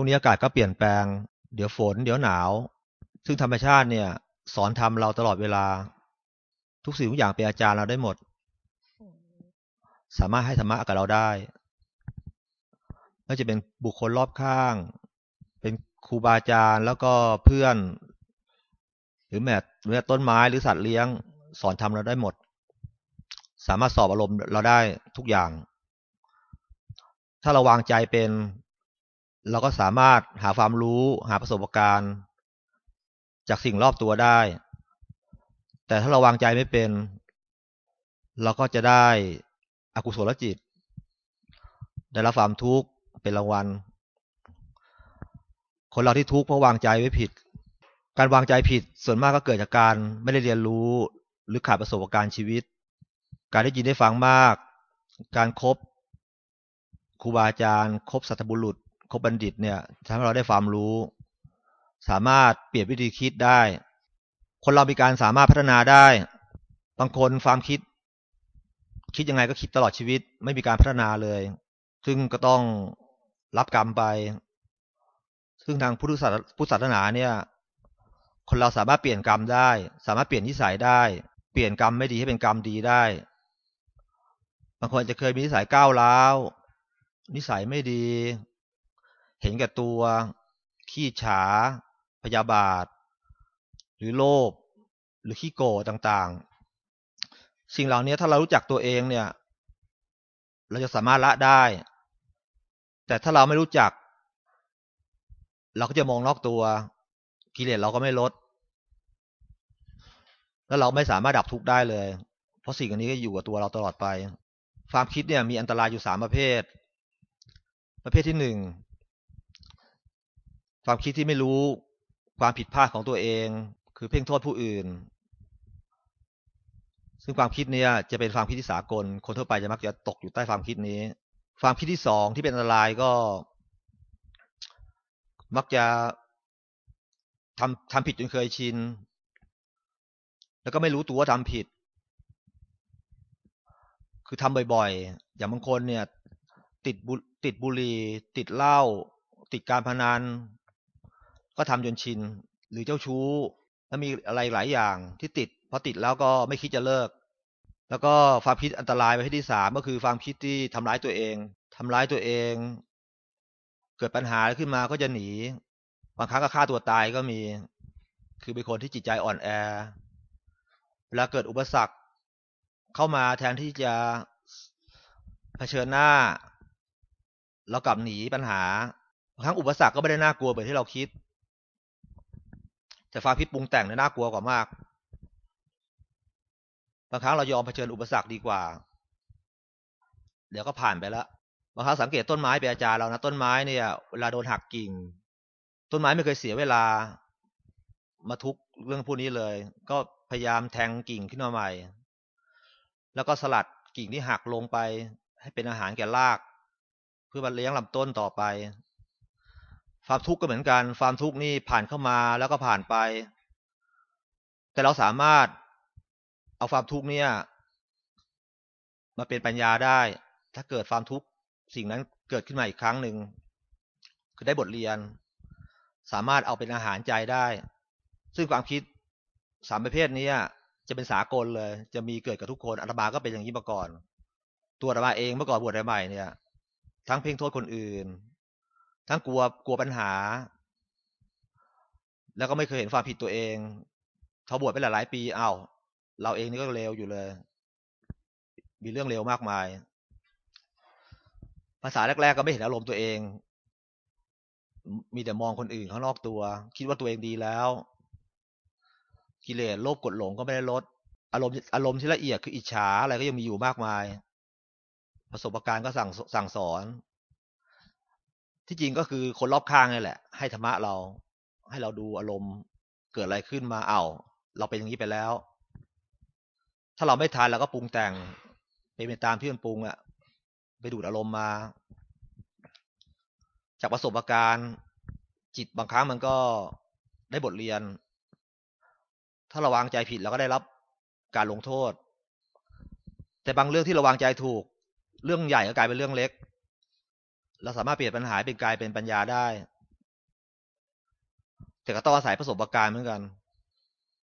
ช่วงนี้อากาศก็เปลี่ยนแปลง เดี๋ยวฝน เดี๋ยวหนาว ซึ่งธรรมชาติเนี่ย สอนทำเราตลอดเวลา ทุกสิ่งทุกอย่างเป็นอาจารย์เราได้หมด สามารถให้ธรรมะกับเราได้ไม่จะเป็นบุคคลรอบข้าง เป็นครูบาอาจารย์แล้วก็เพื่อน หรือแม้หรือต้นไม้หรือสัตว์เลี้ยง สอนทำเราได้หมด สามารถสอบอารมณ์เราได้ทุกอย่าง ถ้าเราวางใจเป็น เราก็สามารถหาความรู้หาประสบการณ์ จากสิ่งรอบตัวได้ แต่ถ้าเราวางใจไม่เป็น เราก็จะได้อกุศลจิต ได้รับความทุกข์เป็นรางวัล คนเราที่ทุกข์เพราะวางใจไว้ผิด การวางใจผิดส่วนมากก็เกิดจากการไม่ได้เรียนรู้ หรือขาดประสบการณ์ชีวิต การได้ยินได้ฟังมาก การครบครูบาอาจารย์ครบสัตบุรุษ คบบัณฑิตเนี่ยทำให้เราได้ความรู้ สามารถเปลี่ยนวิธีคิดได้ คนเรามีการสามารถพัฒนาได้ บางคนความคิด คิดยังไงก็คิดตลอดชีวิต ไม่มีการพัฒนาเลย ซึ่งก็ต้องรับกรรมไป ซึ่งทางพุทธศาสพุทธศาสนาเนี่ย คนเราสามารถเปลี่ยนกรรมได้ สามารถเปลี่ยนนิสัยได้ เปลี่ยนกรรมไม่ดีให้เป็นกรรมดีได้ บางคนจะเคยมีนิสัยก้าวร้าว นิสัยไม่ดี เห็นแก่ตัว ขี้ฉา พยาบาท หรือโลภหรือขี้โกรธต่างๆ สิ่งเหล่านี้ถ้าเรารู้จักตัวเองเนี่ย เราจะสามารถละได้ แต่ถ้าเราไม่รู้จัก เราก็จะมองนอกตัวกิเลสเราก็ไม่ลด แล้วเราไม่สามารถดับทุกข์ได้เลย เพราะสิ่งอันนี้ก็อยู่กับตัวเราตลอดไป ความคิดเนี่ยมีอันตรายอยู่สามประเภท ประเภทที่หนึ่ง ความคิดที่ไม่รู้ความผิดพลาดของตัวเอง คือเพ่งโทษผู้อื่น ซึ่งความคิดนี้จะเป็นความคิดที่สากล คนทั่วไปจะมักจะตกอยู่ใต้ความคิดนี้ ความคิดที่สองที่เป็นอันตรายก็ มักจะทำทำผิดจนเคยชิน แล้วก็ไม่รู้ตัวว่าทำผิด คือทำบ่อยๆ อย่างบางคนเนี่ย ติดบุติดบุหรี่ติดเหล้าติดการพนัน ก็ทำจนชิน หรือเจ้าชู้ แล้วมีอะไรหลายอย่างที่ติดพอติดแล้วก็ไม่คิดจะเลิก แล้วก็ความคิดอันตรายไปที่สามก็คือความคิดที่ทำร้ายตัวเองทำร้ายตัวเอง เกิดปัญหาขึ้นมาก็จะหนี บางครั้งก็ฆ่าตัวตายก็มี คือเป็นคนที่จิตใจอ่อนแอเวลาเกิดอุปสรรค เข้ามาแทนที่จะเผชิญหน้าเรากลับหนีปัญหาบางครั้งอุปสรรคก็ไม่ได้น่ากลัวเหมือนที่เราคิด แต่ความคิดปรุงแต่งเนี่ยน่ากลัวกว่ามาก บางครั้งเรายอมเผชิญอุปสรรคดีกว่า เดี๋ยวก็ผ่านไปแล้วบางครั้งสังเกตต้นไม้เป็นอาจารย์เรานะต้นไม้เนี่ยเวลาโดนหักกิ่ง ต้นไม้ไม่เคยเสียเวลา มาทุกเรื่องพวกนี้เลย ก็พยายามแทงกิ่งขึ้นมาใหม่ แล้วก็สลัดกิ่งที่หักลงไป ให้เป็นอาหารแก่ราก เพื่อบรรเลี้ยงลำต้นต่อไป ความทุกข์ก็เหมือนกัน ความทุกข์นี่ผ่านเข้ามาแล้วก็ผ่านไป แต่เราสามารถเอาความทุกข์เนี่ยมาเป็นปัญญาได้ ถ้าเกิดความทุกข์สิ่งนั้นเกิดขึ้นมาอีกครั้งหนึ่งคือได้บทเรียน สามารถเอาเป็นอาหารใจได้ ซึ่งความคิดสามประเภทนี้จะเป็นสากลเลย จะมีเกิดกับทุกคนอาตมาก็เป็นอย่างนี้มาก่อน ตัวอาตมาเองเมื่อก่อนบวชใหม่เนี่ย ทั้งเพ่งโทษคนอื่น ทั้งกลัวกลัวปัญหา แล้วก็ไม่เคยเห็นความผิดตัวเองเขาบวชไปหลายปีอา้าวเราเองนี่ก็เลวอยู่เลย มีเรื่องเลวมากมาย ภาษาแรก ๆ ก็ไม่เห็นอารมณ์ตัวเอง มีแต่มองคนอื่นข้างนอกตัว คิดว่าตัวเองดีแล้ว กิเลสโลภกดหลงก็ไม่ได้ลด อารมณ์อารมณ์ที่ละเอียดคืออิจฉาอะไรก็ยังมีอยู่มากมาย ประสบการณ์ก็สั่งสั่งสอน ที่จริงก็คือคนรอบข้างนี่แหละ ให้ธรรมะเรา ให้เราดูอารมณ์เกิดอะไรขึ้นมาเอา้าเราเป็นอย่างนี้ไปแล้ว ถ้าเราไม่ทานเราก็ปรุงแต่งเป็นไปตามที่มันปรุงอะไปดูดอารมณ์มา จากประสบการณ์ จิตบางครั้งมันก็ได้บทเรียน ถ้าเราวางใจผิดเราก็ได้รับการลงโทษ แต่บางเรื่องที่เราวางใจถูก เรื่องใหญ่ก็กลายเป็นเรื่องเล็ก เราสามารถเปลี่ยนปัญหาเป็นกลายเป็นปัญญาได้ แต่ก็ต้องอาศัยประสบการณ์เหมือนกัน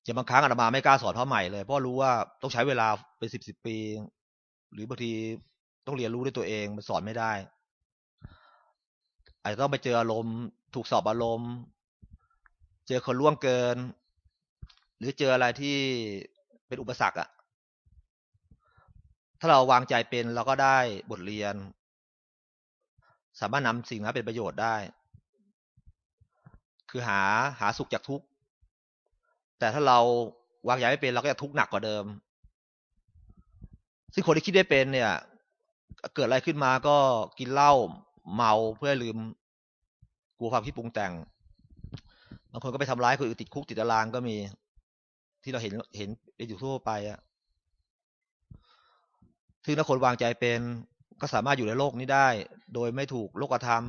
จะบางครั้งอาตมาไม่กล้าสอนพระใหม่เลย เพราะรู้ว่าต้องใช้เวลาเป็นสิบสิบปี หรือบางทีต้องเรียนรู้ด้วยตัวเองมันสอนไม่ได้ อาจจะต้องไปเจออารมณ์ ถูกสอบอารมณ์ เจอคนล่วงเกิน หรือเจออะไรที่เป็นอุปสรรคอะถ้าเราวางใจเป็นเราก็ได้บทเรียน สามารถนำสิ่งนั้นเป็นประโยชน์ได้ คือหาหาสุขจากทุกข์ แต่ถ้าเราวางใจไม่เป็นเราก็จะทุกข์หนักกว่าเดิม ซึ่งคนที่คิดได้เป็นเนี่ย เกิดอะไรขึ้นมาก็กินเหล้าเมาเพื่อลืมกลัวความคิดปรุงแต่ง บางคนก็ไปทำร้ายคนอื่นติดคุกติดตารางก็มี ที่เราเห็นเห็นอยู่ทั่วไปอะซึ่งถ้าคนวางใจเป็น ก็สามารถอยู่ในโลกนี้ได้ โดยไม่ถูกโลกธรรม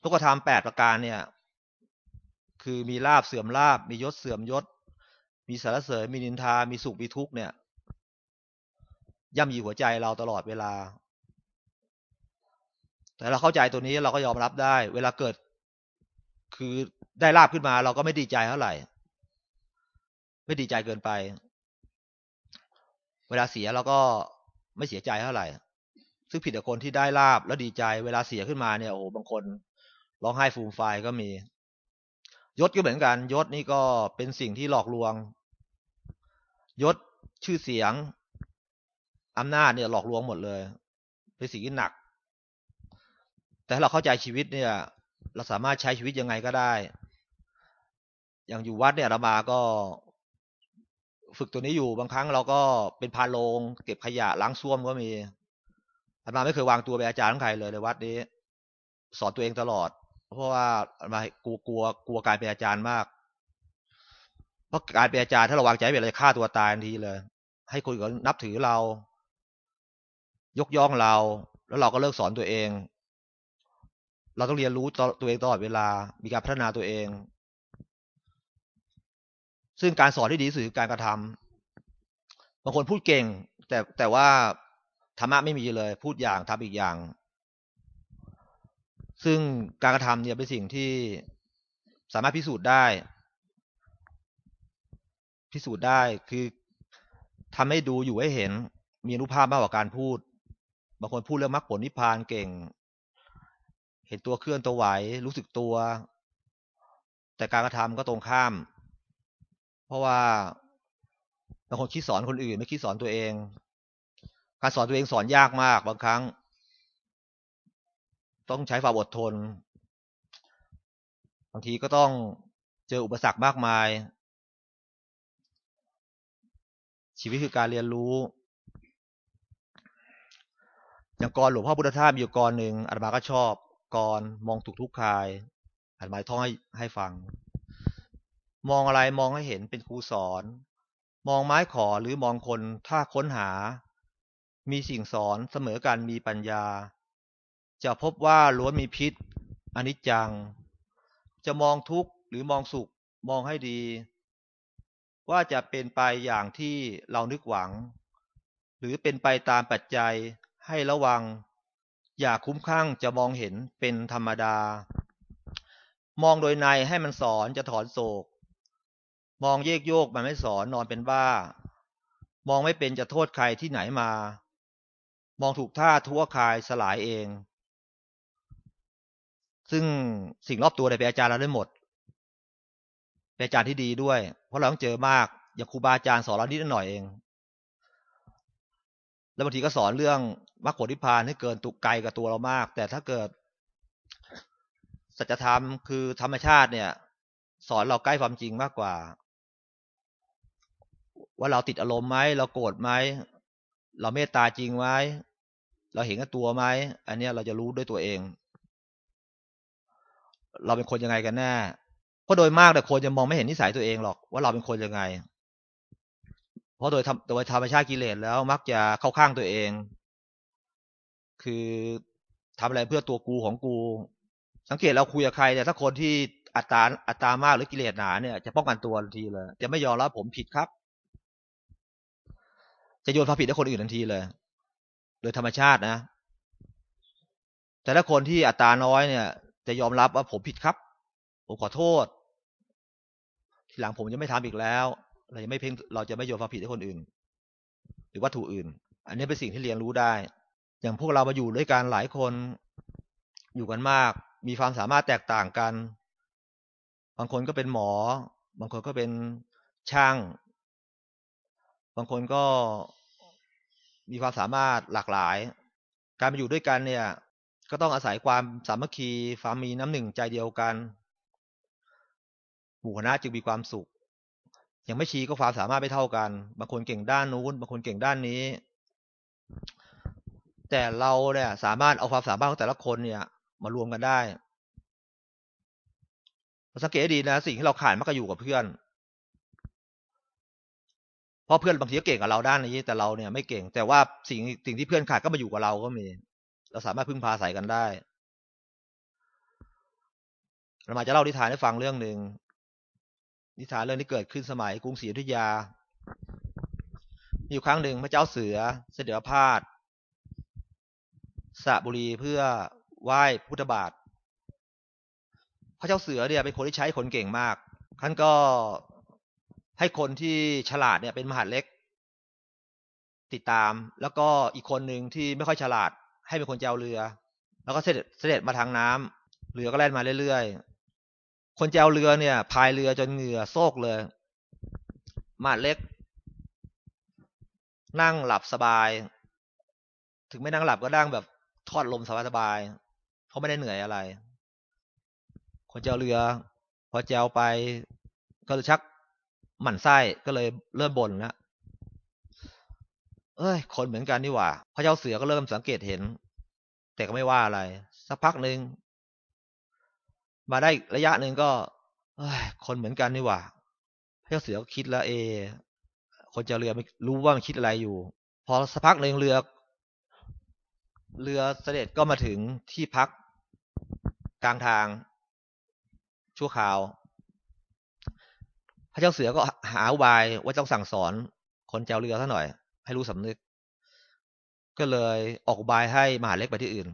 โลกธรรมแปดประการเนี่ย คือมีลาบเสื่อมลาบ มียศเสื่อมยศ มีสารเสริญมีนินทา มีสุขมีทุกข์เนี่ย ย่ำยีหัวใจเราตลอดเวลา แต่เราเข้าใจตัวนี้เราก็ยอมรับได้ เวลาเกิด คือได้ลาบขึ้นมา เราก็ไม่ดีใจเท่าไหร่ ไม่ดีใจเกินไป เวลาเสียเราก็ไม่เสียใจเท่าไหร่ ซึ่งผิดกับคนที่ได้ลาบแล้วดีใจเวลาเสียขึ้นมาเนี่ยโอ้โหบางคนร้องไห้ฟูมไฟก็มี ยศก็เหมือนกัน ยศนี่ก็เป็นสิ่งที่หลอกลวง ยศชื่อเสียงอำนาจเนี่ยหลอกลวงหมดเลย เป็นสิ่งที่หนัก แต่ถ้าเราเข้าใจชีวิตเนี่ย เราสามารถใช้ชีวิตยังไงก็ได้ อย่างอยู่วัดเนี่ยเรามาก็ฝึกตัวนี้อยู่บางครั้งเราก็เป็นพาโลง เก็บขยะล้างส้วมก็มี อามาไม่เคยวางตัวเป็นอาจารย์ของใครเลยในวัดนี้ สอนตัวเองตลอด เพราะว่าอามากลัวกลัวกลัวการเป็นอาจารย์มาก เพราะการเป็นอาจารย์ถ้าเราวางใจเป็นอะไรฆ่าตัวตายทันทีเลย ให้คนอื่นนับถือเรา ยกย่องเรา แล้วเราก็เลิกสอนตัวเอง เราต้องเรียนรู้ตัวเองตลอดเวลา มีการพัฒนาตัวเอง ซึ่งการสอนที่ดีที่อการกระทำบางคนพูดเก่ง แต่แต่ว่า ธรรมะไม่มีเลย พูดอย่างทำอีกอย่าง ซึ่งการกระทำเนี่ยเป็นสิ่งที่สามารถพิสูจน์ได้ พิสูจน์ได้คือทำให้ดูอยู่ให้เห็น มีอนุภาพมากกว่าการพูดบางคนพูดเรื่องมรรคผลนิพพานเก่ง เห็นตัวเคลื่อนตัวไหวรู้สึกตัว แต่การกระทำก็ตรงข้าม เพราะว่าบางคนคิดสอนคนอื่น ไม่คิดสอนตัวเอง การสอนตัวเองสอนยากมากบางครั้ง ต้องใช้ความอดทน บางทีก็ต้องเจออุปสรรคมากมาย ชีวิตคือการเรียนรู้ อย่างกรหลวงพ่อพุทธทาสมีอยู่กรหนึ่งอาตมาก็ชอบกรมองถูกทุกคายอาตมาท่องให้ให้ฟัง มองอะไรมองให้เห็นเป็นครูสอน มองไม้ขอหรือมองคนถ้าค้นหา มีสิ่งสอนเสมอการมีปัญญา จะพบว่าล้วนมีพิษอนิจจัง จะมองทุกข์หรือมองสุขมองให้ดี ว่าจะเป็นไปอย่างที่เรานึกหวัง หรือเป็นไปตามปัจจัยให้ระวัง อย่าคุ้มข้างจะมองเห็นเป็นธรรมดา มองโดยในให้มันสอนจะถอนโศก มองเยกโยกมันไม่สอนนอนเป็นบ้า มองไม่เป็นจะโทษใครที่ไหนมา มองถูกท่าทั่วคายสลายเอง ซึ่งสิ่งรอบตัวในเป็นอาจารย์เราได้หมดเป็นอาจารย์ที่ดีด้วย เพราะเราต้องเจอมาก อย่างครูบาอาจารย์สอนเรานิดหน่อยเอง แล้วบางทีก็สอนเรื่องมรรคผลนิพพานให้เกินตุกไกลกับตัวเรามาก แต่ถ้าเกิด สัจธรรมคือธรรมชาติเนี่ย สอนเราใกล้ความจริงมากกว่า ว่าเราติดอารมณ์ไหมเราโกรธไหม เราเมตตาจริงไหมเราเห็นกับตัวไหมอันนี้เราจะรู้ด้วยตัวเอง เราเป็นคนยังไงกันแน่เพราะโดยมากแต่คนจะมองไม่เห็นนิสัยตัวเองหรอกว่าเราเป็นคนยังไง เพราะโดยโดยธรรมชาติกิเลสแล้วมักจะเข้าข้างตัวเอง คือทำอะไรเพื่อตัวกูของกู สังเกตเราคุยกับใครเนี่ยถ้าคนที่อัตราอัตรามากหรือกิเลสหนาเนี่ยจะป้องกันตัวทันทีเลย จะไม่ยอมรับผมผิดครับ จะโยนความผิดให้คนอื่นทันทีเลยโดยธรรมชาตินะ แต่ถ้าคนที่อัตราน้อยเนี่ย จะยอมรับว่าผมผิดครับ ผมขอโทษ ทีหลังผมจะไม่ทำอีกแล้ว เราจะไม่เพ่งเราจะไม่โยนความผิดให้คนอื่น หรือวัตถุอื่น อันนี้เป็นสิ่งที่เรียนรู้ได้ อย่างพวกเรามาอยู่ด้วยกันหลายคน อยู่กันมาก มีความสามารถแตกต่างกัน บางคนก็เป็นหมอ บางคนก็เป็นช่าง บางคนก็ มีความสามารถหลากหลาย การมาอยู่ด้วยกันเนี่ย ก็ต้องอาศัยความสามัคคีความมีน้ำหนึ่งใจเดียวกันหมู่คณะจึงมีความสุขอย่างไม่ชีก็ความสามารถไม่เท่ากัน บางคนเก่งด้านนู้น บางคนเก่งด้านนี้ แต่เราเนี่ยสามารถเอาความสามารถของแต่ละคนเนี่ย มารวมกันได้สังเกตดีนะสิ่งที่เราขาดมักจะอยู่กับเพื่อน เพราะเพื่อนบางทีก็เก่งกับเราด้านนี้แต่เราเนี่ยไม่เก่ง แต่ว่าสิ่งสิ่งที่เพื่อนขาดก็มาอยู่กับเราก็มี เราสามารถพึ่งพาใส่กันได้เรามาจะเล่านิทานให้ฟังเรื่องหนึ่งนิทานเรื่องที่เกิดขึ้นสมัยกรุงศรีอยุธยา มีอยู่ครั้งหนึ่งพระเจ้าเสือเสด็จพาดสระบุรีเพื่อไหว้พุทธบาท พระเจ้าเสือเนี่ยเป็นคนที่ใช้คนเก่งมากท่านก็ ให้คนที่ฉลาดเนี่ยเป็นมหาเล็ก ติดตาม แล้วก็อีกคนหนึ่งที่ไม่ค่อยฉลาด ให้เป็นคนเจ้าเรือ แล้วก็เสด็จเสด็จมาทางน้ำเรือก็แล่นมาเรื่อยๆ คนเจ้าเรือเนี่ยพายเรือจนเหงื่อโซกเลยมาเล็ก นั่งหลับสบาย ถึงไม่นั่งหลับก็นั่งแบบทอดลมสบายๆเขาะไม่ได้เหนื่อยอะไร คนเจ้าเรือ พอเจ้าไปก็ชัก หมั่นไส้ก็เลยเริ่มบ่นแล้วเอ้ย คนเหมือนกันนี่หว่า พระเจ้าเสือก็เริ่มสังเกตเห็น แต่ก็ไม่ว่าอะไร สักพักหนึ่งมาได้ระยะหนึ่งก็เอ้ย คนเหมือนกันนี่หว่า พระเจ้าเสือก็คิดแล้วเอ คนเจ้าเรือไม่รู้ว่ามันคิดอะไรอยู่ พอสักพักหนึ่งเรือ เรือเสด็จก็มาถึงที่พักกลางทางชั่วคราว พระเจ้าเสือก็หาอุบายว่าต้องสั่งสอนคนเจ้าเรือซะหน่อย ให้รู้สำนึก ก็เลยออกบายให้มหาเล็กไปที่อื่น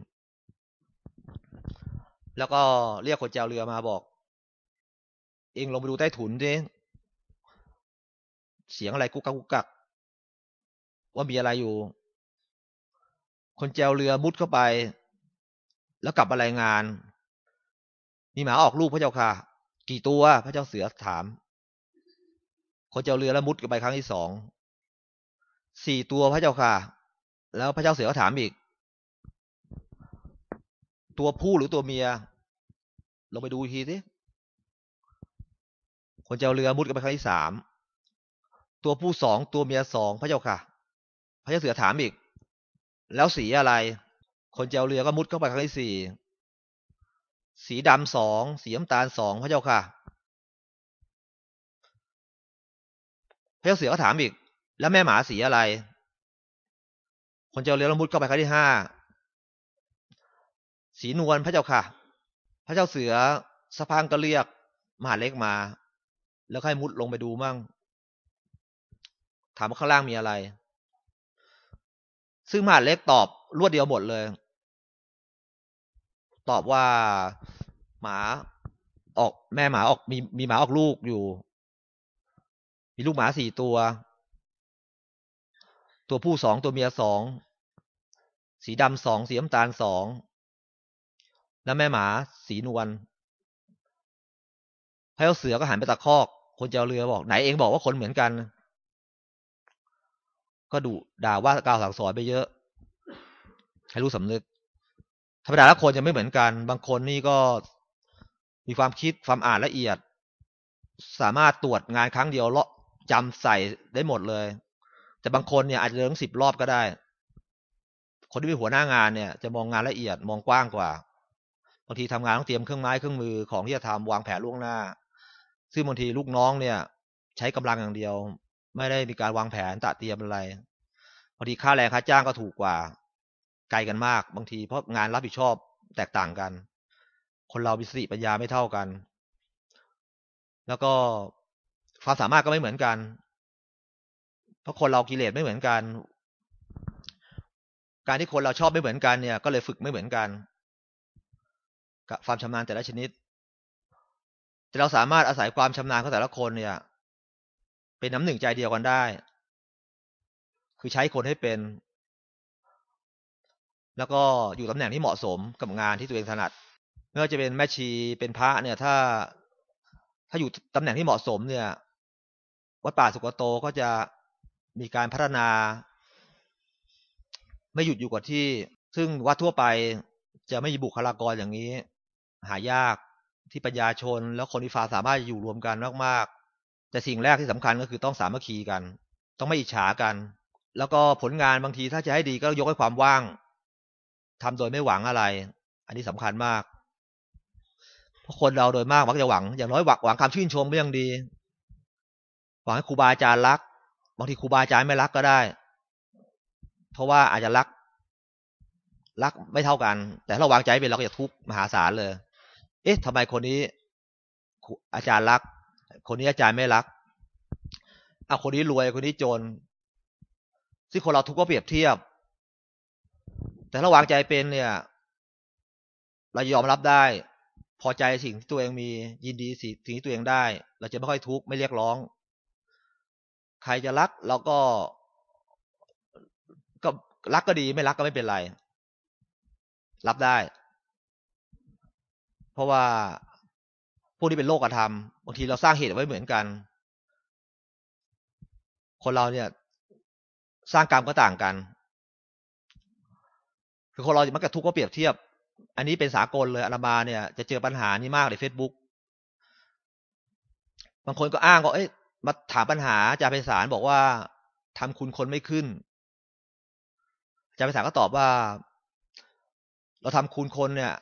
แล้วก็เรียกคนเจ้าเรือมาบอก เองลงไปดูใต้ถุนดิเสียงอะไรกุกกักกุกกัก ว่ามีอะไรอยู่ คนเจ้าเรือมุดเข้าไป แล้วกลับมารายงาน มีหมาออกลูกพระเจ้าค่ะ กี่ตัวพระเจ้าเสือถาม คนเจ้าเรือแล้วมุดกันไปครั้งที่สองสี่ตัวพระเจ้าค่ะ แล้วพระเจ้าเสือก็ถามอีก ตัวผู้หรือตัวเมีย ลงไปดูทีสิคนเจ้าเรือมุดกันไปครั้งที่สามตัวผู้สองตัวเมียสองพระเจ้าค่ะ พระเจ้าเสือถามอีก แล้วสีอะไร คนเจ้าเรือก็มุดเข้าไปครั้งที่สี่สีดำสองสีน้ำตาลสองพระเจ้าค่ะ พระเจ้าเสือก็ถามอีก แล้วแม่หมาสีอะไร คนเจ้าเรือละมุดเข้าไปครั้งที่ห้าสีนวลพระเจ้าค่ะ พระเจ้าเสือสะพังก็เรียกมหาเล็กมา แล้วให้มุดลงไปดูมั่ง ถามว่าข้างล่างมีอะไร ซึ่งมหาเล็กตอบรวดเดียวหมดเลย ตอบว่าหมาออกแม่หมาออกมีมีหมาออกลูกอยู่ มีลูกหมาสี่ตัว ตัวผู้สองตัวเมียสอง สีดำสองสีน้ำตาลสอง แล้วแม่หมาสีนวลพระเจ้าเสือก็หันไปตะคอก คนเจ้าเรือบอกไหนเองบอกว่าคนเหมือนกัน ก็ดุด่าว่ากล่าวสั่งสอนไปเยอะ ให้รู้สำนึก ธรรมดาล้วคนจะไม่เหมือนกัน บางคนนี่ก็มีความคิดความอ่านละเอียด สามารถตรวจงานครั้งเดียวเลาะ จำใส่ได้หมดเลย แต่บางคนเนี่ยอาจจะเรื่องสิบรอบก็ได้ คนที่เป็นหัวหน้างานเนี่ย จะมองงานละเอียดมองกว้างกว่าบางทีทำงานต้องเตรียมเครื่องไม้เครื่องมือของที่จะทำวางแผนล่วงหน้า ซึ่งบางทีลูกน้องเนี่ย ใช้กำลังอย่างเดียว ไม่ได้มีการวางแผนตะเตรียมอะไรบางทีค่าแรงค่าจ้างก็ถูกกว่า ไกลกันมาก บางทีเพราะงานรับผิดชอบแตกต่างกัน คนเรามีสติปัญญาไม่เท่ากัน แล้วก็ ความสามารถก็ไม่เหมือนกัน เพราะคนเรากิเลสไม่เหมือนกัน การที่คนเราชอบไม่เหมือนกันเนี่ย ก็เลยฝึกไม่เหมือนกันกับความชำนาญแต่ละชนิด แต่เราสามารถอาศัยความชำนาญของแต่ละคนเนี่ย เป็นน้ำหนึ่งใจเดียวกันได้ คือใช้คนให้เป็น แล้วก็อยู่ตำแหน่งที่เหมาะสมกับงานที่ตัวเองถนัดไม่ว่าจะเป็นแม่ชีเป็นพระเนี่ย ถ้า ถ้าอยู่ตำแหน่งที่เหมาะสมเนี่ย วัดป่าสุกโตก็จะมีการพัฒนา ไม่หยุดอยู่กับที่ ซึ่งวัดทั่วไปจะไม่มีบุคลากรอย่างนี้ หายากที่ปัญญาชน แล้วคนอิฟาสามารถอยู่รวมกันมากๆ แต่สิ่งแรกที่สำคัญก็คือต้องสามัคคีกัน ต้องไม่อิจฉากัน แล้วก็ผลงานบางทีถ้าจะให้ดีก็ยกให้ความว่างทำโดยไม่หวังอะไร อันนี้สำคัญมาก เพราะคนเราโดยมากมักจะหวัง อย่างน้อยหวังหวังคำชื่นชมก็ยังดี หวังให้ครูบาอาจารย์รัก บางทีครูบาอาจารย์ไม่รักก็ได้ เพราะว่าอาจจะรัก รักไม่เท่ากัน แต่ถ้าเราวางใจเป็นเราก็จะทุกข์มหาศาลเลย เอ๊ะทำไมคนนี้อาจารย์รัก คนนี้อาจารย์ไม่รักเอาคนนี้รวยคนนี้จนซึ่งคนเราทุกข์ก็เปรียบเทียบ แต่ถ้าวางใจเป็นเนี่ย เรายอมรับได้พอใจสิ่งที่ตัวเองมียินดีสิ่งที่ตัวเองได้ เราจะไม่ค่อยทุกข์ไม่เรียกร้อง ใครจะรักเราก็ก็รักก็ดีไม่รักก็ไม่เป็นไร รับได้ เพราะว่าพวกนี้เป็นโลกธรรมบางทีเราสร้างเหตุไว้เหมือนกัน คนเราเนี่ย สร้างกรรมก็ต่างกัน คือคนเรามักจะทุกข์ก็เปรียบเทียบ อันนี้เป็นสากลเลยอนามาเนี่ย จะเจอปัญหานี้มากในเฟซบุ๊กบางคนก็อ้างว่าเอ้ย มาถามปัญหาอาจารย์ไพศาลบอกว่าทำคุณคนไม่ขึ้นอาจารย์ไพศาลก็ตอบว่า เราทำคุณคนเนี่ย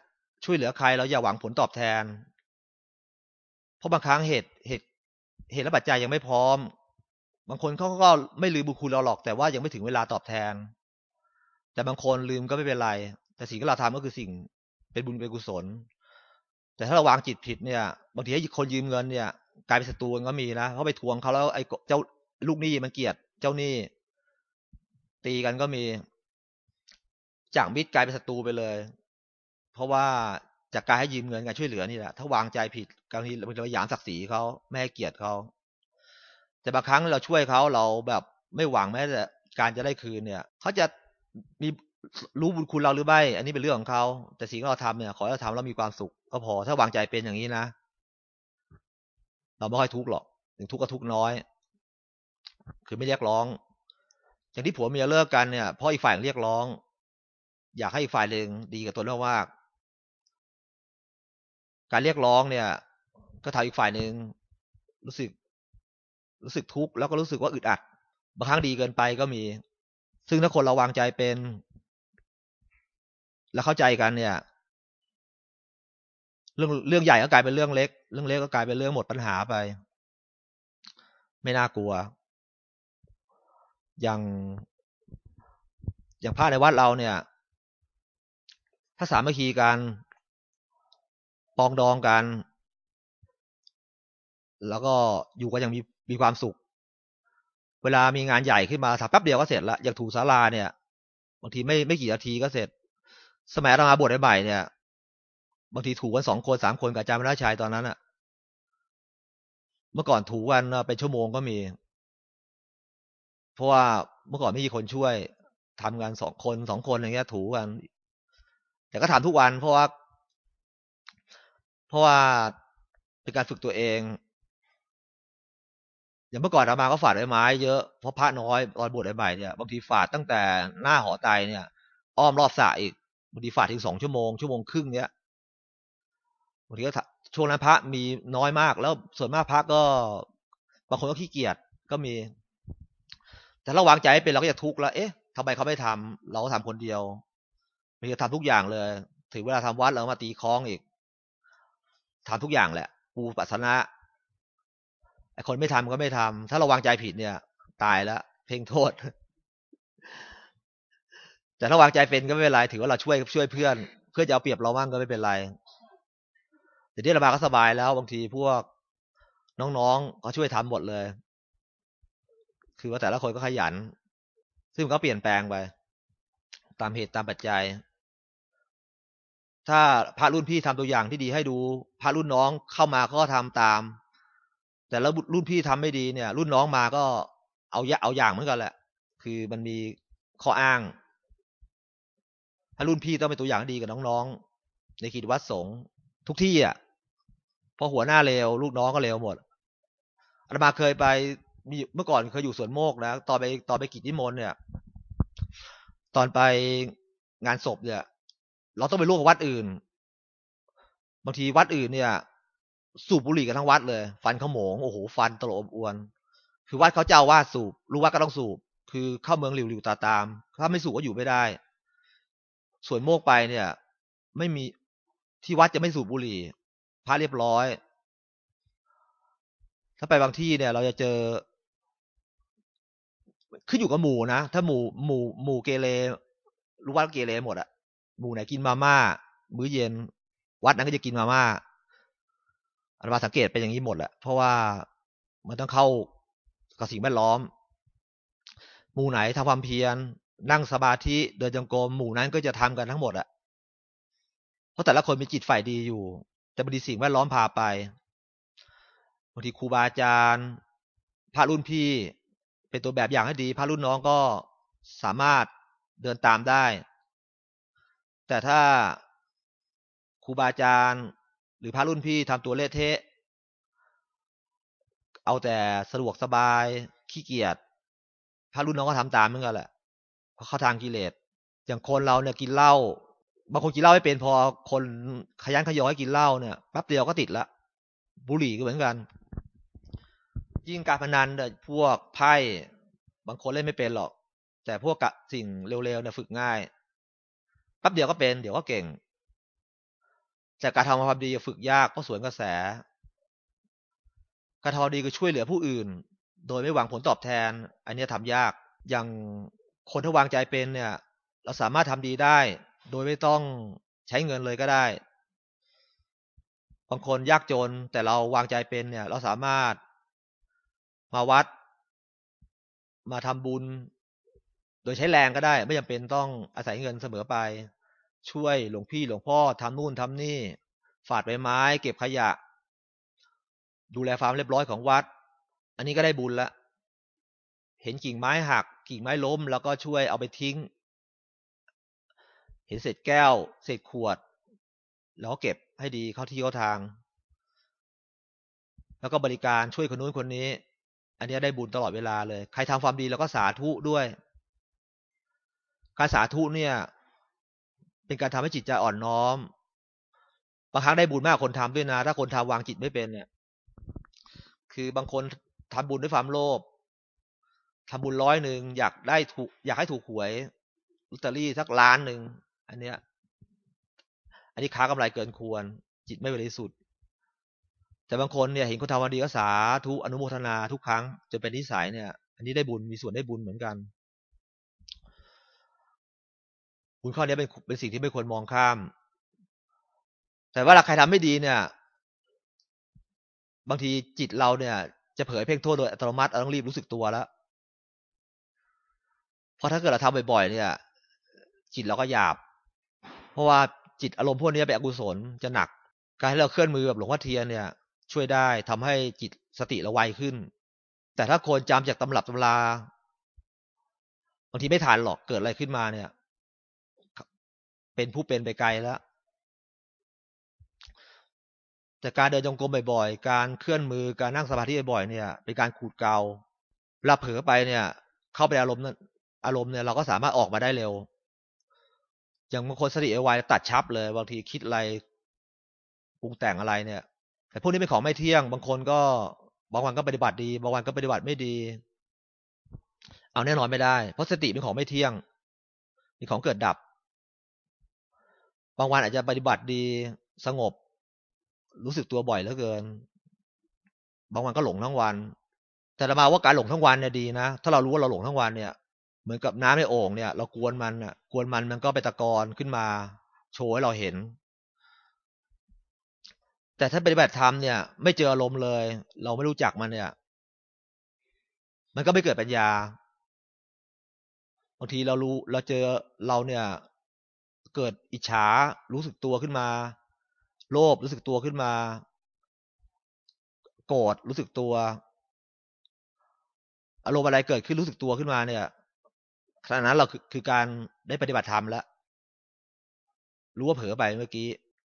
ช่วยเหลือใครเราอย่าหวังผลตอบแทน เพราะบางครั้งเหตุเหตุเหตุและปัจจัยยังไม่พร้อม บางคนเขาก็ไม่ลืมบุญคุณเราหรอกแต่ว่ายังไม่ถึงเวลาตอบแทน แต่บางคนลืมก็ไม่เป็นไร แต่สิ่งที่เราทำก็คือสิ่งเป็นบุญเป็นกุศล แต่ถ้าเราวางจิตผิดเนี่ย บางทีให้คนยืมเงินเนี่ย กลายเป็นศัตรูก็มีนะเขาไปทวงเขาแล้วไอ้เจ้าลูกหนี้มันเกลียดเจ้าหนี้ตีกันก็มี จากมิตรกลายเป็นศัตรูไปเลย เพราะว่าจากการให้ยืมเงินการช่วยเหลือนี่แหละถ้าวางใจผิดบางทีเราหยามศักดิ์ศรีเขาไม่ให้เกียรติเขาแต่บางครั้งเราช่วยเขาเราแบบไม่หวังแม้แต่การจะได้คืนเนี่ยเขาจะมีรู้บุญคุณเราหรือไม่ อันนี้เป็นเรื่องของเขาแต่สิ่งที่เราทำเนี่ย ขอให้เราทำแล้วมีความสุขก็พอถ้าวางใจเป็นอย่างนี้นะ เราไม่ค่อยทุกข์หรอกถึงทุกข์ก็ทุกข์น้อย คือไม่เรียกร้อง อย่างที่ผัวเมียเลิกกันเนี่ยเพราะอีกฝ่ายเรียกร้อง อยากให้อีกฝ่ายหนึ่งดีกับตัวเรามากการเรียกร้องเนี่ย ก็ทำอีกฝ่ายหนึ่งรู้สึก รู้สึกทุกข์แล้วก็รู้สึกว่าอึดอัดบางครั้งดีเกินไปก็มี ซึ่งถ้าคนเราวางใจเป็น แล้วเข้าใจกันเนี่ย เรื่องเรื่องใหญ่ก็กลายเป็นเรื่องเล็ก เรื่องเล็กก็กลายเป็นเรื่องหมดปัญหาไป ไม่น่ากลัว อย่าง อย่างพระในวัดเราเนี่ย ถ้าสามัคคีกันปองดองกัน แล้วก็อยู่กันอย่างมีมีความสุข เวลามีงานใหญ่ขึ้นมาถแป๊บเดียวก็เสร็จละอย่างถูศาลาเนี่ยบางทีไม่ไม่กี่นาทีก็เสร็จ สมัยเรามาบวชใหม่เนี่ย บางทีถูกันสองคนสามคนกับอาจารย์มราชัยตอนนั้นอะเมื่อก่อนถูกันเป็นชั่วโมงก็มี เพราะว่าเมื่อก่อนไม่มีคนช่วยทำงานสองคนสองคนอย่างเงี้ย ถูกัน แต่ก็ทำทุกวัน เพราะว่า เพราะว่าเป็นการฝึกตัวเอง อย่างเมื่อก่อนอามาก็ฝาดใบไม้เยอะเพราะพระน้อยตอนบวชใหม่เนี่ยบางทีฝาดตั้งแต่หน้าหอไตเนี่ย อ้อมรอบสระอีกบางทีฝาดถึงสองชั่วโมงชั่วโมงครึ่งเนี้ย บางทีก็ช่วงนั้นพระมีน้อยมาก แล้วส่วนมากพระก็บางคนก็ขี้เกียจก็มี แต่ราวางใจเป็นเราก็จะทุกข์แล้วเอ๊ะทำไมเขาไม่ทำเราก็ทำคนเดียวมันจะทำทุกอย่างเลย ถึงเวลาทำวัดเรามาตีคล้องอีกทำทุกอย่างแหละ ปูปัสนะไอคนไม่ทำก็ไม่ทำถ้าเราวางใจผิดเนี่ย ตายแล้วเพ่งโทษ แต่ถ้าวางใจเป็นก็ไม่เป็นไร ถือว่าเราช่วยช่วยเพื่อน เพื่อจะเอาเปรียบเราบ้างก็ไม่เป็นไร แต่ที่เรามาก็สบายแล้วบางทีพวกน้องๆเขาช่วยทำหมดเลย คือว่าแต่ละคนก็ขยัน ซึ่งมันก็เปลี่ยนแปลงไป ตามเหตุตามปัจจัย ถ้าพระรุ่นพี่ทำตัวอย่างที่ดีให้ดู พระรุ่นน้องเข้ามาก็ทำตาม แต่แล้วรุ่นพี่ทำไม่ดีเนี่ย รุ่นน้องมาก็เอาเอาอย่างเหมือนกันแหละ คือมันมีข้ออ้างถ้ารุ่นพี่ต้องเป็นตัวอย่างดีกับน้องๆ ในขีดวัดสง ทุกที่อะพอหัวหน้าเลวลูกน้องก็เลวหมดอาตมาเคยไปมีเมื่อก่อนเคยอยู่สวนโมกนะตอนไปตอนไปกิจนิมนต์เนี่ย ตอนไปงานศพเนี่ย เราต้องไปร่วมกับวัดอื่น บางทีวัดอื่นเนี่ย สูบบุหรี่กันทั้งวัดเลย ฟันขโมงโอ้โหฟันตลบอวน คือวัดเขาเจ้าว่าสูบรู้ว่าก็ต้องสูบ คือเข้าเมืองหลิวหลิวตาตาม ถ้าไม่สูบก็อยู่ไม่ได้ ส่วนโมกไปเนี่ย ไม่มี ที่วัดจะไม่สูบบุหรี่พระเรียบร้อย ถ้าไปบางที่เนี่ย เราจะเจอ ขึ้นอยู่กับหมู่นะ ถ้าหมู่หมู่หมู่เกเรรู้ว่าเกเรหมดอะหมู่ไหนกินมาม่า มื้อเย็น วัดนั้นก็จะกินมาม่าอันมาสังเกตเป็นอย่างนี้หมดแหละเพราะว่ามันต้องเข้ากับสิ่งแวดล้อม หมู่ไหนทำความเพียรนั่งสมาธิเดินจงกรมหมู่นั้นก็จะทำกันทั้งหมดอะ เพราะแต่ละคนมีจิตฝ่ายดีอยู่ แต่บางทีสิ่งแวดล้อมพาไปบางทีครูบาอาจารย์พระรุ่นพี่ เป็นตัวแบบอย่างให้ดี พระรุ่นน้องก็สามารถเดินตามได้ แต่ถ้าครูบาอาจารย์ หรือพระรุ่นพี่ทำตัวเละเทะ เอาแต่สะดวกสบายขี้เกียจพระรุ่นน้องก็ทำตามเหมือนกันแหละเพราะเขาทางกิเลสอย่างคนเราเนี่ยกินเหล้า บางคนกินเหล้าไม่เป็นพอคนขยันขยอให้กินเหล้าเนี่ยแป๊บเดียวก็ติดละบุหรี่ก็เหมือนกัน ยิ่งการพนันเนี่ยพวกไพ่บางคนเล่นไม่เป็นหรอก แต่พวกกะสิ่งเร็วๆเนี่ยฝึกง่ายแป๊บเดียวก็เป็นเดี๋ยวก็เก่ง แต่การทำความดีฝึกยากก็สวนกระแส การทำดีคือช่วยเหลือผู้อื่น โดยไม่หวังผลตอบแทน อันนี้ทำยากอย่างคนที่วางใจเป็นเนี่ย เราสามารถทำดีได้ โดยไม่ต้องใช้เงินเลยก็ได้ บางคนยากจนแต่เราวางใจเป็นเนี่ย เราสามารถมาวัด มาทำบุญ โดยใช้แรงก็ได้ ไม่จำเป็นต้องอาศัยเงินเสมอไป ช่วยหลวงพี่หลวงพ่อทำนู่นทำนี่ ฝาดใบไม้ เก็บขยะ ดูแลความเรียบร้อยของวัด อันนี้ก็ได้บุญละเห็นกิ่งไม้หัก กิ่งไม้ล้ม แล้วก็ช่วยเอาไปทิ้ง เห็นเศษแก้ว เศษขวด แล้วเก็บให้ดีเข้าที่เข้าทาง แล้วก็บริการช่วยคนนู้นคนนี้ อันนี้ได้บุญตลอดเวลาเลย ใครทำความดีแล้วก็สาธุด้วย การสาธุเนี่ย เป็นการทำให้จิตใจอ่อนน้อมบางครั้งได้บุญมากคนทำด้วยนะ ถ้าคนทำวางจิตไม่เป็นเนี่ย คือบางคนทำบุญด้วยความโลภทำบุญร้อยหนึ่งอยากได้ถูก อยากให้ถูกหวยลอตเตอรี่สักล้านหนึ่ง อันเนี้ย อันนี้ค้ากำไรเกินควร จิตไม่บริสุทธิ์ แต่บางคนเนี่ยเห็นคนทำวันดีก็สาธุอนุโมทนาทุกครั้งจนเป็นนิสัยเนี่ย อันนี้ได้บุญมีส่วนได้บุญเหมือนกัน บุญข้อนี้เป็นเป็นสิ่งที่ไม่ควรมองข้าม แต่ว่าใครทำไม่ดีเนี่ย บางทีจิตเราเนี่ย จะเผยเพ่งโทษโดยอัตโนมัติเราต้องรีบรู้สึกตัวแล้วเพราะถ้าเกิดเราทำบ่อยๆเนี่ย จิตเราก็หยาบ เพราะว่าจิตอารมณ์พวกนี้เป็นอกุศลจะหนัก การให้เราเคลื่อนมือแบบหลวงพ่อเทียนเนี่ย ช่วยได้ทำให้จิตสติเราไวขึ้น แต่ถ้าคนจำจากตำรับตำราบางทีไม่ทันหรอกเกิดอะไรขึ้นมาเนี่ย เป็นผู้เป็นไปไกลแล้วแต่การเดินจงกรมบ่อยๆ การเคลื่อนมือ การนั่งสมาธิบ่อยๆ เนี่ย เป็นการขูดเกาเวลาเผลอไปเนี่ย เข้าไปอารมณ์นั้นอารมณ์เนี่ยเราก็สามารถออกมาได้เร็ว อย่างบางคนสติไวตัดชับเลยบางทีคิดอะไรปรุงแต่งอะไรเนี่ย แต่พวกนี้เป็นของไม่เที่ยง บางคนก็บางวันก็ปฏิบัติดี บางวันก็ปฏิบัติไม่ดี เอาแน่นอนไม่ได้ เพราะสติเป็นของไม่เที่ยงมีของเกิดดับ บางวันอาจจะปฏิบัติดีสงบ รู้สึกตัวบ่อยเหลือเกิน บางวันก็หลงทั้งวัน แต่ละมาว่าการหลงทั้งวันเนี่ยดีนะ ถ้าเรารู้ว่าเราหลงทั้งวันเนี่ย เหมือนกับน้ำในโอ่งเนี่ย เรากวนมันอะ กวนมันมันก็ไปตะกอนขึ้นมา โชว์ให้เราเห็น แต่ถ้าปฏิบัติธรรมเนี่ย ไม่เจออารมณ์เลย เราไม่รู้จักมันเนี่ย มันก็ไม่เกิดปัญญาบางทีเรารู้เราเจอเราเนี่ย เกิดอิจฉารู้สึกตัวขึ้นมา โลภรู้สึกตัวขึ้นมา โกรธรู้สึกตัว อารมณ์อะไรเกิดขึ้นรู้สึกตัวขึ้นมาเนี่ย ขณะนั้นเราคือคือการได้ปฏิบัติธรรมแล้ว รู้ว่าเผลอไปเมื่อกี้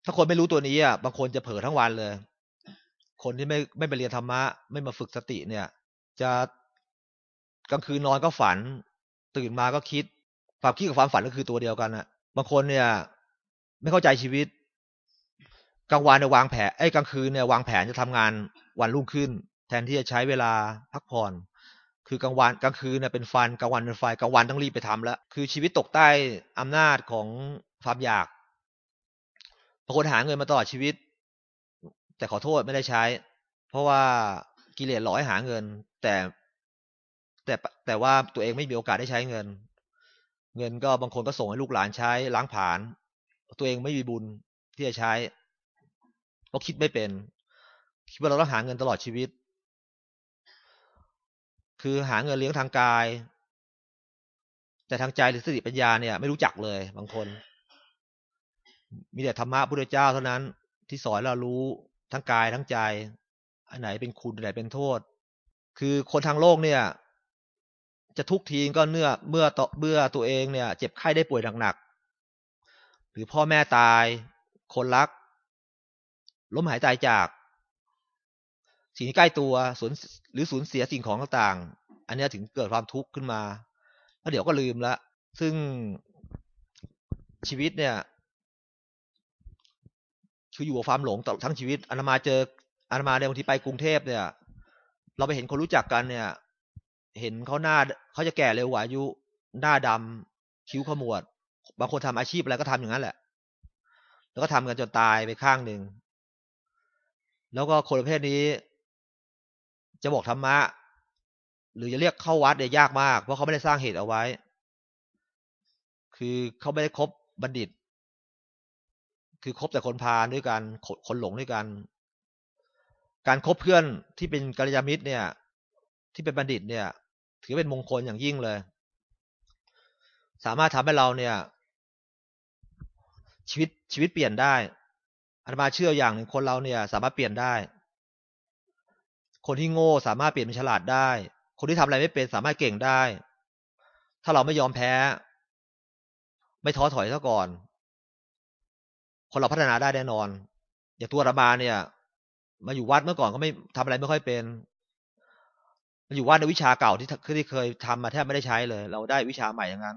ถ้าคนไม่รู้ตัวนี้อะบางคนจะเผลอทั้งวันเลย คนที่ไม่ไม่ไปเรียนธรรมะ ไม่มาฝึกสติเนี่ย จะกลางคืนนอนก็ฝัน ตื่นมาก็คิดความคิดกับความฝันก็คือตัวเดียวกันอะบางคนเนี่ย ไม่เข้าใจชีวิตกลางวันเนี่ยวางแผนไอ้กลางคืนเนี่ยวางแผนจะทำงานวันรุ่งขึ้น แทนที่จะใช้เวลาพักผ่อน คือกลางวันกลางคืนเนี่ยเป็นฟันกลางวันเป็นไฟกลางวันต้องรีบไปทำแล้ว คือชีวิตตกใต้อำนาจของความอยากบางคนหาเงินมาตลอดชีวิต แต่ขอโทษไม่ได้ใช้ เพราะว่ากิเลสหลอกให้หาเงิน แต่แต่แต่ว่าตัวเองไม่มีโอกาสได้ใช้เงิน เงินก็บางคนก็ส่งให้ลูกหลานใช้ล้างผลาญตัวเองไม่มีบุญที่จะใช้เพราะคิดไม่เป็น คิดว่าเราต้องหาเงินตลอดชีวิต คือหาเงินเลี้ยงทางกาย แต่ทางใจหรือสติปัญญาเนี่ย ไม่รู้จักเลย บางคน มีแต่ธรรมะพุทธเจ้าเท่านั้นที่สอนเรารู้ทั้งกายทั้งใจ อันไหนเป็นคุณอันไหนเป็นโทษ คือคนทางโลกเนี่ย จะทุกทีก็เนื่อเมื่อต่อเมื่อตัวเองเนี่ย เจ็บไข้ได้ป่วยหนักๆหรือพ่อแม่ตาย คนรักล้มหายตายจาก สิ่งที่ใกล้ตัวสูญหรือสูญเสียสิ่งของต่างๆ อันนี้ถึงเกิดความทุกข์ขึ้นมา แล้วเดี๋ยวก็ลืมละ ซึ่งชีวิตเนี่ย คืออยู่กับความหลงตลอดทั้งชีวิตอนามาเจออนามาเนี่ยบางทีไปกรุงเทพเนี่ย เราไปเห็นคนรู้จักกันเนี่ย เห็นเขาหน้าเขาจะแก่เร็วกว่าอายุ หน้าดำคิ้วขมวด บางคนทำอาชีพอะไรก็ทำอย่างนั้นแหละ แล้วก็ทำกันจนตายไปข้างหนึ่งแล้วก็คนประเภทนี้ จะบอกธรรมะ หรือจะเรียกเข้าวัดเนี่ยยากมาก เพราะเขาไม่ได้สร้างเหตุเอาไว้ คือเขาไม่ได้คบบัณฑิต คือคบแต่คนพาลด้วยกันคนหลงด้วยกัน การครบเพื่อนที่เป็นกัลยาณมิตรเนี่ย ที่เป็นบัณฑิตเนี่ย ถือเป็นมงคลอย่างยิ่งเลย สามารถทำให้เราเนี่ย ชีวิตชีวิตเปลี่ยนได้อาตมาเชื่ออย่างหนึ่งคนเราเนี่ย สามารถเปลี่ยนได้ คนที่โง่สามารถเปลี่ยนเป็นฉลาดได้ คนที่ทำอะไรไม่เป็นสามารถเก่งได้ ถ้าเราไม่ยอมแพ้ ไม่ท้อถอยซะก่อน คนเราพัฒนาได้แน่นอน อย่างตัวอาตมาเนี่ย มาอยู่วัดเมื่อก่อนก็ไม่ทำอะไรไม่ค่อยเป็นมาอยู่วัดในวิชาเก่าที่ที่เคยทำมาแทบไม่ได้ใช้เลย เราได้วิชาใหม่อย่างนั้น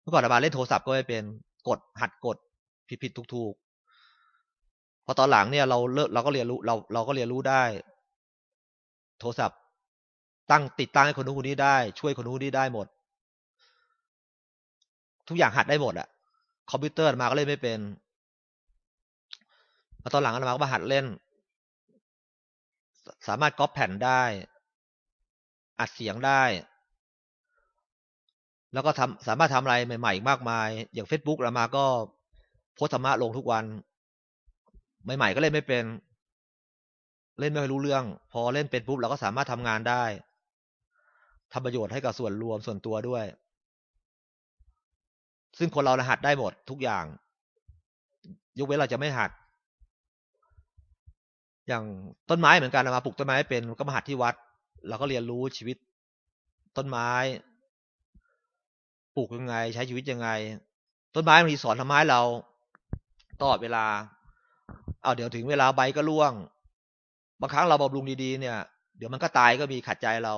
เมื่อก่อนอาตมาเล่นโทรศัพท์ก็ไม่เป็น กดหัดกดผิดๆถูกๆพอตอนหลังเนี่ยเราเลิกเราก็เรียนรู้เราเราก็เรียนรู้ได้ โทรศัพท์ ตั้งติดตั้งให้คนนู้นคนนี้ได้ ช่วยคนนู้นคนนี้ได้หมด ทุกอย่างหัดได้หมดอะคอมพิวเตอร์มาก็เล่นไม่เป็นพอตอนหลังมาก็มาหัดเล่น สามารถก๊อปแผ่นได้ อัดเสียงได้ แล้วก็ทำสามารถทำอะไรใหม่ๆอีกมากมาย อย่าง Facebook เรามาก็โพสธรรมะลงทุกวัน ใหม่ๆก็เล่นไม่เป็น เล่นไม่รู้เรื่อง พอเล่นเป็นปุ๊บเราก็สามารถทำงานได้ทำประโยชน์ให้กับส่วนรวมส่วนตัวด้วย ซึ่งคนเรารหัดได้หมดทุกอย่าง ยกเว้นเราจะไม่หัด อย่างต้นไม้เหมือนกันเรามาปลูกต้นไม้เป็นก็มาหัดที่วัดเราก็เรียนรู้ชีวิต ต้นไม้ ปลูกยังไง ใช้ชีวิตยังไง ต้นไม้มันสอนทำไม้เราตลอดเวลา เอาเดี๋ยวถึงเวลาใบก็ร่วง บางครั้งเราบำรุงดีๆเนี่ย เดี๋ยวมันก็ตายก็มีขัดใจเรา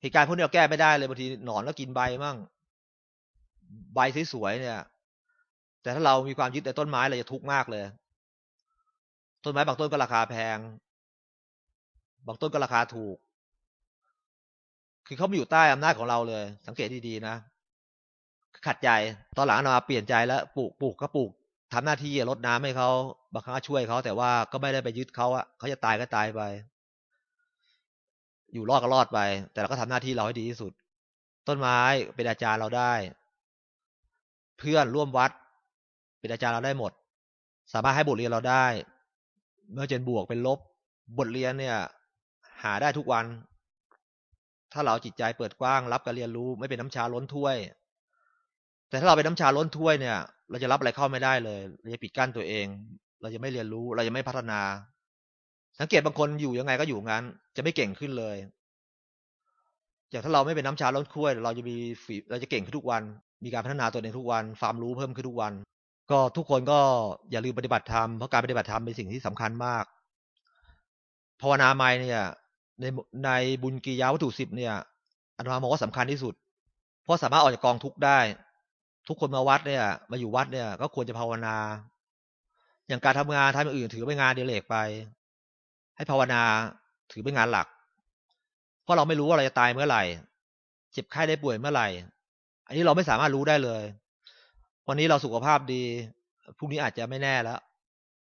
เหตุการณ์พวกนี้เราแก้ไม่ได้เลยบางทีหนอนก็กินใบมั่งใบสวยๆเนี่ย แต่ถ้าเรามีความยึดในต้นไม้เราจะทุกข์มากเลย ต้นไม้บางต้นก็ราคาแพง บางต้นก็ราคาถูก คือเขาไม่อยู่ใต้อำนาจของเราเลย สังเกตดีๆนะขัดใจ ตอนหลังเราเปลี่ยนใจแล้วปลูกปลูกก็ปลูกทำหน้าที่ลดน้ำให้เขา บางครั้งช่วยเขาแต่ว่าก็ไม่ได้ไปยึดเขาอะเขาจะตายก็ตายไป อยู่รอดก็รอดไป แต่เราก็ทำหน้าที่เราให้ดีที่สุด ต้นไม้เป็นอาจารย์เราได้ เพื่อนร่วมวัด เป็นอาจารย์เราได้หมด สามารถให้บทเรียนเราได้เมื่อเจนบวกเป็นลบ บทเรียนเนี่ย หาได้ทุกวัน ถ้าเราจิตใจเปิดกว้าง รับการเรียนรู้ไม่เป็นน้ำชาล้นถ้วยแแต่ถ้าเราเป็นน้ำชาล้นถ้วยเนี่ย เราจะรับอะไรเข้าไม่ได้เลย เราจะปิดกั้นตัวเอง เราจะไม่เรียนรู้ เราจะไม่พัฒนา สังเกตบางคนอยู่ยังไงก็อยู่งั้น จะไม่เก่งขึ้นเลย อย่างถ้าเราไม่เป็นน้ำชาล้นถ้วย เราจะมีฝีเราจะเก่งขึ้นทุกวัน มีการพัฒนาตัวเองทุกวันความรู้เพิ่มขึ้นทุกวัน ก็ทุกคนก็อย่าลืมปฏิบัติธรรมเพราะการปฏิบัติธรรมเป็นสิ่งที่สำคัญมากภาวนาไม่เนี่ย ในในบุญกิยาวัตถุสิบเนี่ยอันมามองว่าสำคัญที่สุด เพราะสามารถออกจากกองทุกได้ ทุกคนมาวัดเนี่ย มาอยู่วัดเนี่ย ก็ควรจะภาวนา อย่างการทำงานทำอย่างอื่นถือเป็นงานเดเลกไป ให้ภาวนาถือเป็นงานหลัก เพราะเราไม่รู้ว่าเราจะตายเมื่อไหร่ เจ็บไข้ได้ป่วยเมื่อไหร่ อันนี้เราไม่สามารถรู้ได้เลย วันนี้เราสุขภาพดีพรุ่งนี้อาจจะไม่แน่แล้ว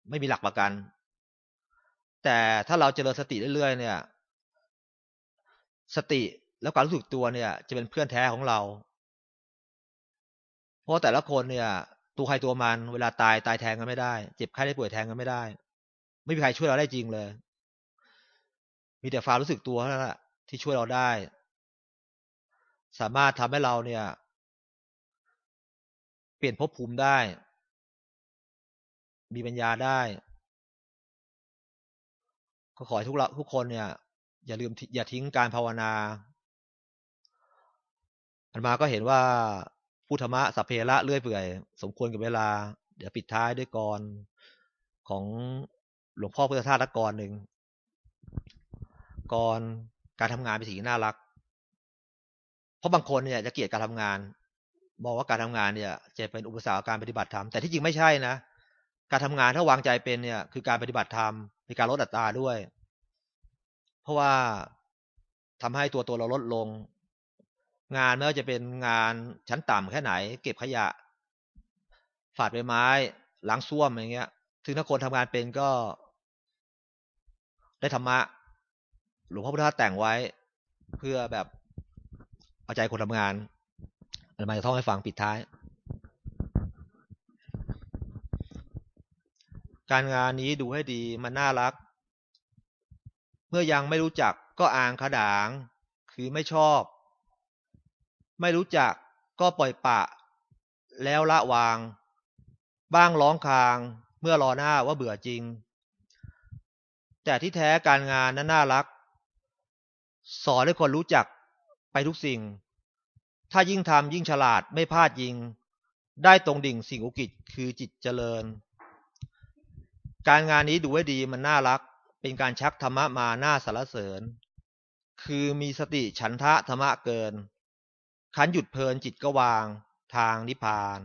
ไม่มีหลักประกัน แต่ถ้าเราเจริญสติเรื่อยๆเนี่ย สติแล้วการรู้สึกตัวเนี่ย จะเป็นเพื่อนแท้ของเรา เพราะแต่ละคนเนี่ย ตัวใครตัวมัน เวลาตายตายแทนกันไม่ได้ เจ็บไข้ได้ป่วยแทนกันไม่ได้ ไม่มีใครช่วยเราได้จริงเลย มีแต่ความรู้สึกตัวเท่านั้นแหละที่ช่วยเราได้ สามารถทำให้เราเนี่ย เปลี่ยนภพภูมิได้ มีปัญญาได้ก็ขอให้ทุกเราทุกคนเนี่ย อย่าลืมอย่าทิ้งการภาวนาอันมาก็เห็นว่า พุทธมะสัพเพระเลื่อยเปื่อย สมควรกับเวลา เดี๋ยวปิดท้ายด้วยกรของหลวงพ่อพุทธทาสกรหนึ่งกรการทำงานเป็นสิ่งที่น่ารัก เพราะบางคนเนี่ยจะเกลียดการทำงานมองว่าการทำงานเนี่ย จะเป็นอุปสรรคการปฏิบัติธรรมแต่ที่จริงไม่ใช่นะการทำงานถ้าวางใจเป็นเนี่ย คือการปฏิบัติธรรมมีการลดอัตราด้วย เพราะว่าทำให้ตัวตัวเราลดลง งานไม่ว่าจะเป็นงานชั้นต่ำแค่ไหน เก็บขยะฝาดใบไม้ล้างส้วมอย่างเงี้ย ถึงถ้าคนทำงานเป็นก็ ได้ธรรมะ หลวงพ่อพุทธาแต่งไว้ เพื่อแบบเอาใจคนทำงานอะไรมาจะท่องให้ฟังปิดท้าย การงานนี้ดูให้ดีมันน่ารัก เมื่อยังไม่รู้จักก็อ่างขดาง คือไม่ชอบ ไม่รู้จักก็ปล่อยปะ แล้วละวาง บ้างร้องคางเมื่อรอหน้าว่าเบื่อจริง แต่ที่แท้การงานนั้นน่ารัก สอนให้คนรู้จักไปทุกสิ่ง ถ้ายิ่งทำยิ่งฉลาดไม่พลาดยิง ได้ตรงดิ่งสิ่งอุกิจคือจิตเจริญ การงานนี้ดูให้ดีมันน่ารัก เป็นการชักธรรมะมาหน้าสารเสริญ คือมีสติฉันทะธรรมะเกิน ขันหยุดเพลินจิตก็วางทางนิพพาน